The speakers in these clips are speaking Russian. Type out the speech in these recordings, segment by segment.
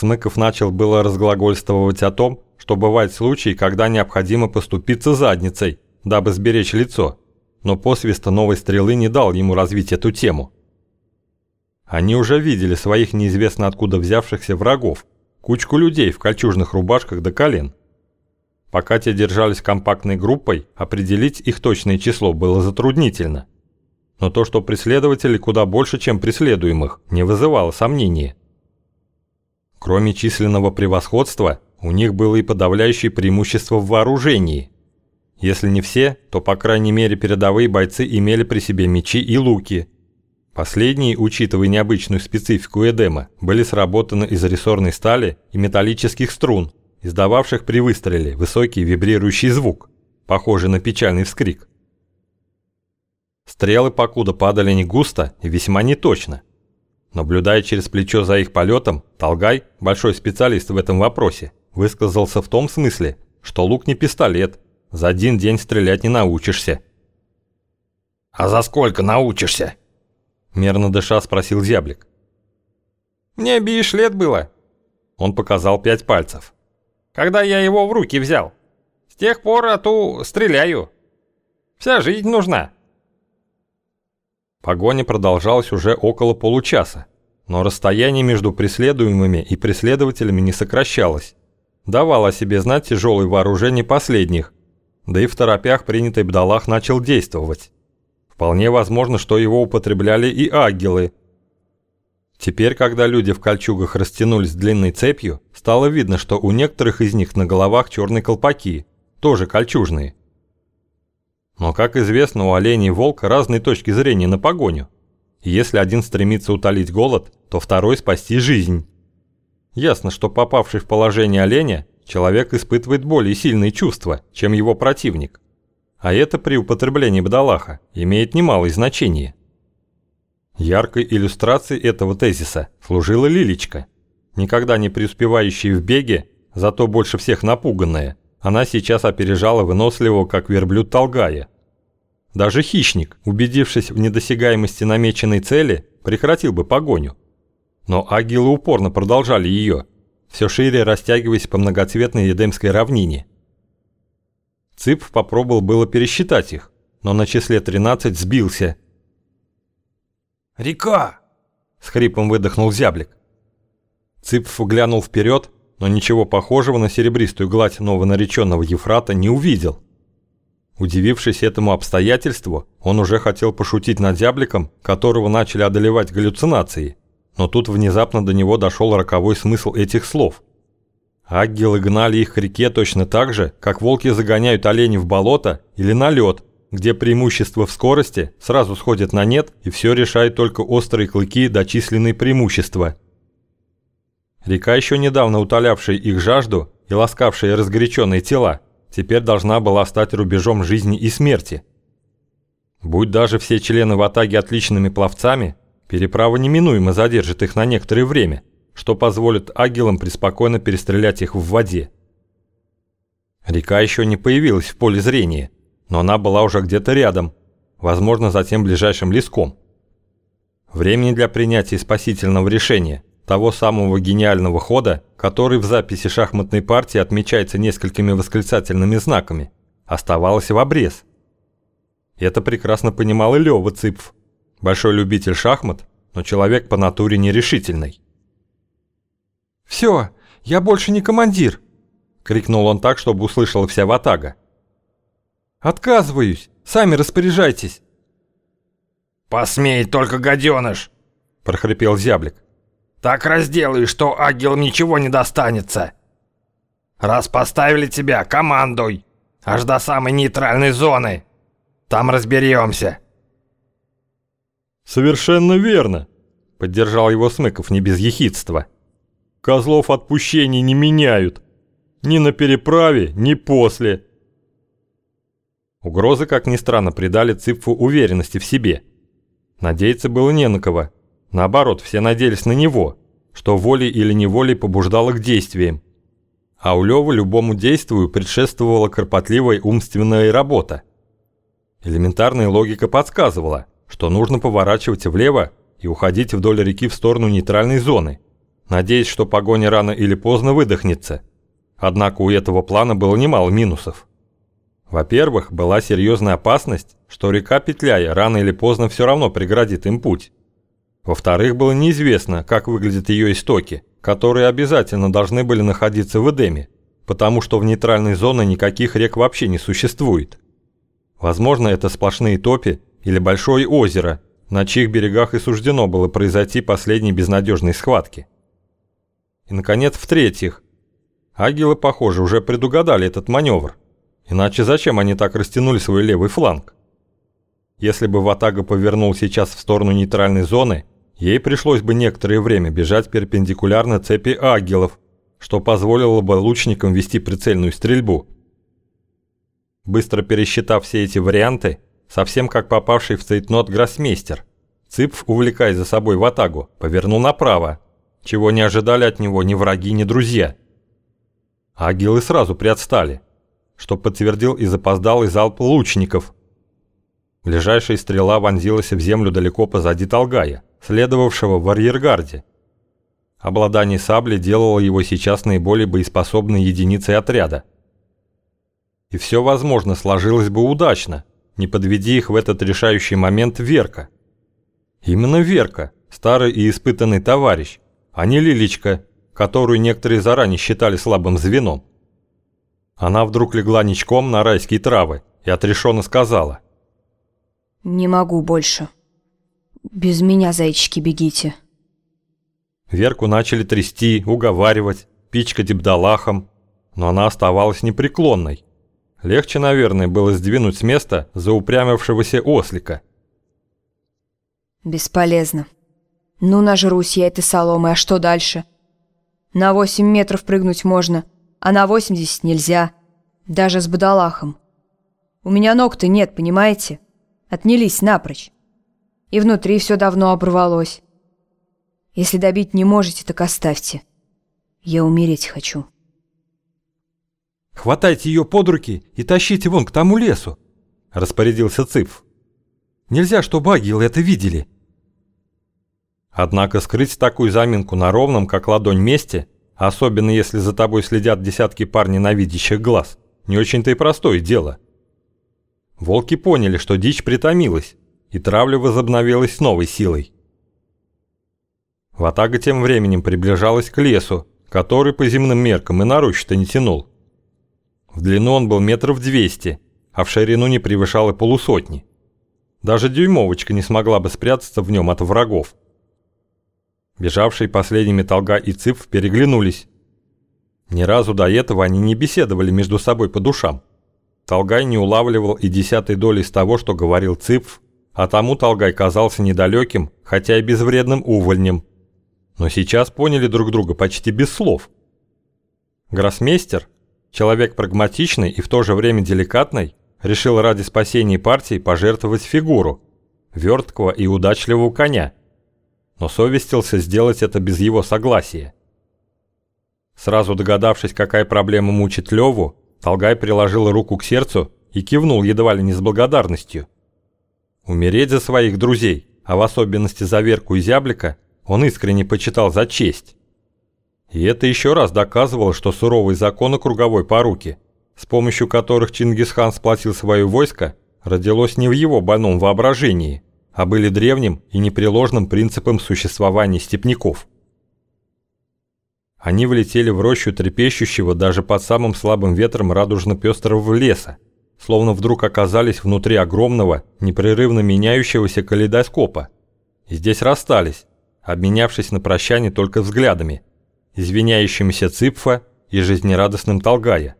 Смыков начал было разглагольствовать о том, что бывают случаи, когда необходимо поступиться задницей, дабы сберечь лицо, но посвиста новой стрелы не дал ему развить эту тему. Они уже видели своих неизвестно откуда взявшихся врагов, кучку людей в кольчужных рубашках до колен. Пока те держались компактной группой, определить их точное число было затруднительно. Но то, что преследователи куда больше, чем преследуемых, не вызывало сомнения. Кроме численного превосходства, у них было и подавляющее преимущество в вооружении. Если не все, то по крайней мере передовые бойцы имели при себе мечи и луки. Последние, учитывая необычную специфику Эдема, были сработаны из рессорной стали и металлических струн, издававших при выстреле высокий вибрирующий звук, похожий на печальный вскрик. Стрелы покуда падали не густо и весьма неточно. Наблюдая через плечо за их полетом, Толгай, большой специалист в этом вопросе, высказался в том смысле, что лук не пистолет, за один день стрелять не научишься. «А за сколько научишься?» Мерно дыша спросил зяблик. «Мне бишь лет было». Он показал пять пальцев. «Когда я его в руки взял. С тех пор а ту стреляю. Вся жизнь нужна». Погоня продолжалась уже около получаса, но расстояние между преследуемыми и преследователями не сокращалось. Давало о себе знать тяжелое вооружение последних, да и в торопях принятый Бдалах начал действовать. Вполне возможно, что его употребляли и агилы. Теперь, когда люди в кольчугах растянулись длинной цепью, стало видно, что у некоторых из них на головах черные колпаки, тоже кольчужные. Но, как известно, у оленей и волка разные точки зрения на погоню. И если один стремится утолить голод, то второй спасти жизнь. Ясно, что попавший в положение оленя, человек испытывает более сильные чувства, чем его противник. А это при употреблении бдалаха имеет немалое значение. Яркой иллюстрацией этого тезиса служила Лилечка, никогда не преуспевающая в беге, зато больше всех напуганная. Она сейчас опережала выносливого, как верблюд Толгая. Даже хищник, убедившись в недосягаемости намеченной цели, прекратил бы погоню. Но агилы упорно продолжали ее, все шире растягиваясь по многоцветной Едемской равнине. Цып попробовал было пересчитать их, но на числе 13 сбился. «Река!» – с хрипом выдохнул зяблик. Цыпф глянул вперед но ничего похожего на серебристую гладь новонареченного Ефрата не увидел. Удивившись этому обстоятельству, он уже хотел пошутить над зябликом, которого начали одолевать галлюцинации, но тут внезапно до него дошел роковой смысл этих слов. Аггелы гнали их к реке точно так же, как волки загоняют оленей в болото или на лед, где преимущество в скорости сразу сходит на нет и все решает только острые клыки до численные преимущества – Река, еще недавно утолявшая их жажду и ласкавшая разгоряченные тела, теперь должна была стать рубежом жизни и смерти. Будь даже все члены в Атаге отличными пловцами, переправа неминуемо задержит их на некоторое время, что позволит агилам преспокойно перестрелять их в воде. Река еще не появилась в поле зрения, но она была уже где-то рядом, возможно, за тем ближайшим леском. Времени для принятия спасительного решения – того самого гениального хода, который в записи шахматной партии отмечается несколькими восклицательными знаками, оставалось в обрез. Это прекрасно понимал и Лёва Цыпф, большой любитель шахмат, но человек по натуре нерешительный. «Всё, я больше не командир!» — крикнул он так, чтобы услышала вся ватага. «Отказываюсь! Сами распоряжайтесь!» «Посмей только, гаденыш!» — прохрипел зяблик. Так разделаю, что агилам ничего не достанется. Раз поставили тебя, командуй. Аж до самой нейтральной зоны. Там разберемся. Совершенно верно, поддержал его Смыков не без ехидства. Козлов отпущений не меняют. Ни на переправе, ни после. Угрозы, как ни странно, придали Цыпфу уверенности в себе. Надеяться было не на кого. Наоборот, все надеялись на него, что волей или неволей побуждало к действиям. А у Лёвы любому действию предшествовала кропотливая умственная работа. Элементарная логика подсказывала, что нужно поворачивать влево и уходить вдоль реки в сторону нейтральной зоны. надеясь, что погоня рано или поздно выдохнется. Однако у этого плана было немало минусов. Во-первых, была серьезная опасность, что река, петляя, рано или поздно все равно преградит им путь. Во-вторых, было неизвестно, как выглядят ее истоки, которые обязательно должны были находиться в Эдеме, потому что в нейтральной зоне никаких рек вообще не существует. Возможно, это сплошные топи или большое озеро, на чьих берегах и суждено было произойти последней безнадежной схватки. И, наконец, в-третьих, агилы, похоже, уже предугадали этот маневр. Иначе зачем они так растянули свой левый фланг? Если бы Ватага повернул сейчас в сторону нейтральной зоны, ей пришлось бы некоторое время бежать перпендикулярно цепи агилов, что позволило бы лучникам вести прицельную стрельбу. Быстро пересчитав все эти варианты, совсем как попавший в цейтнот гроссмейстер, Цыпф, увлекая за собой Ватагу, повернул направо, чего не ожидали от него ни враги, ни друзья. Агилы сразу приотстали, что подтвердил и запоздалый залп лучников. Ближайшая стрела вонзилась в землю далеко позади Толгая, следовавшего в арьергарде. Обладание саблей делало его сейчас наиболее боеспособной единицей отряда. И все, возможно, сложилось бы удачно, не подведи их в этот решающий момент Верка. Именно Верка, старый и испытанный товарищ, а не Лилечка, которую некоторые заранее считали слабым звеном. Она вдруг легла ничком на райские травы и отрешенно сказала. «Не могу больше. Без меня, зайчики, бегите». Верку начали трясти, уговаривать, пичкать бдалахом, но она оставалась непреклонной. Легче, наверное, было сдвинуть с места заупрямившегося ослика. «Бесполезно. Ну, нажрусь я этой соломы, а что дальше? На 8 метров прыгнуть можно, а на 80 нельзя. Даже с бадалахом. У меня ног-то нет, понимаете? Отнялись напрочь. И внутри все давно оборвалось. Если добить не можете, так оставьте. Я умереть хочу. «Хватайте ее под руки и тащите вон к тому лесу», — распорядился Цыпф. «Нельзя, чтобы агилы это видели». Однако скрыть такую заминку на ровном, как ладонь, месте, особенно если за тобой следят десятки пар ненавидящих глаз, не очень-то и простое дело. Волки поняли, что дичь притомилась, и травля возобновилась с новой силой. Ватага тем временем приближалась к лесу, который по земным меркам и на рощу-то не тянул. В длину он был метров двести, а в ширину не превышал и полусотни. Даже дюймовочка не смогла бы спрятаться в нем от врагов. Бежавшие последними Толга и Цыпф переглянулись. Ни разу до этого они не беседовали между собой по душам. Толгай не улавливал и десятой доли из того, что говорил Цыпф, а тому Толгай казался недалеким, хотя и безвредным увольнем. Но сейчас поняли друг друга почти без слов. Гроссмейстер, человек прагматичный и в то же время деликатный, решил ради спасения партии пожертвовать фигуру, верткого и удачливого коня – но совестился сделать это без его согласия. Сразу догадавшись, какая проблема мучит Леву, Толгай приложил руку к сердцу и кивнул едва ли не с благодарностью. Умереть за своих друзей, а в особенности за Верку и Зяблика, он искренне почитал за честь. И это еще раз доказывало, что суровые законы круговой поруки, с помощью которых Чингисхан сплотил свое войско, родилось не в его больном воображении – а были древним и непреложным принципом существования степняков. Они влетели в рощу трепещущего даже под самым слабым ветром радужно-пестрого леса, словно вдруг оказались внутри огромного, непрерывно меняющегося калейдоскопа. Здесь расстались, обменявшись на прощание только взглядами, извиняющимися Цыпфа и жизнерадостным Толгая.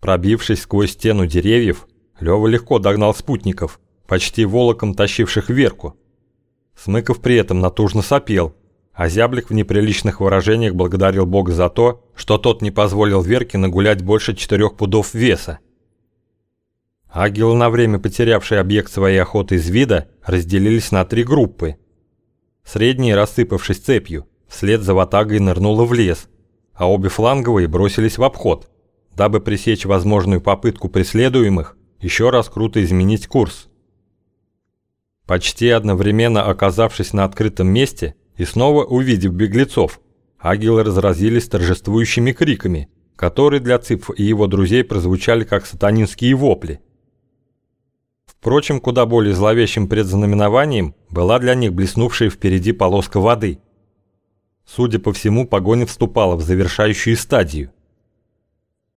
Пробившись сквозь стену деревьев, Лёва легко догнал спутников, почти волоком тащивших Верку. Смыков при этом натужно сопел, а Зяблик в неприличных выражениях благодарил Бога за то, что тот не позволил Верке нагулять больше четырех пудов веса. Агилы, на время потерявшие объект своей охоты из вида, разделились на три группы. Средние, рассыпавшись цепью, вслед за ватагой нырнула в лес, а обе фланговые бросились в обход, дабы пресечь возможную попытку преследуемых еще раз круто изменить курс. Почти одновременно оказавшись на открытом месте, и снова увидев беглецов, агилы разразились торжествующими криками, которые для Ципфа и его друзей прозвучали как сатанинские вопли. Впрочем, куда более зловещим предзнаменованием была для них блеснувшая впереди полоска воды. Судя по всему, погоня вступала в завершающую стадию.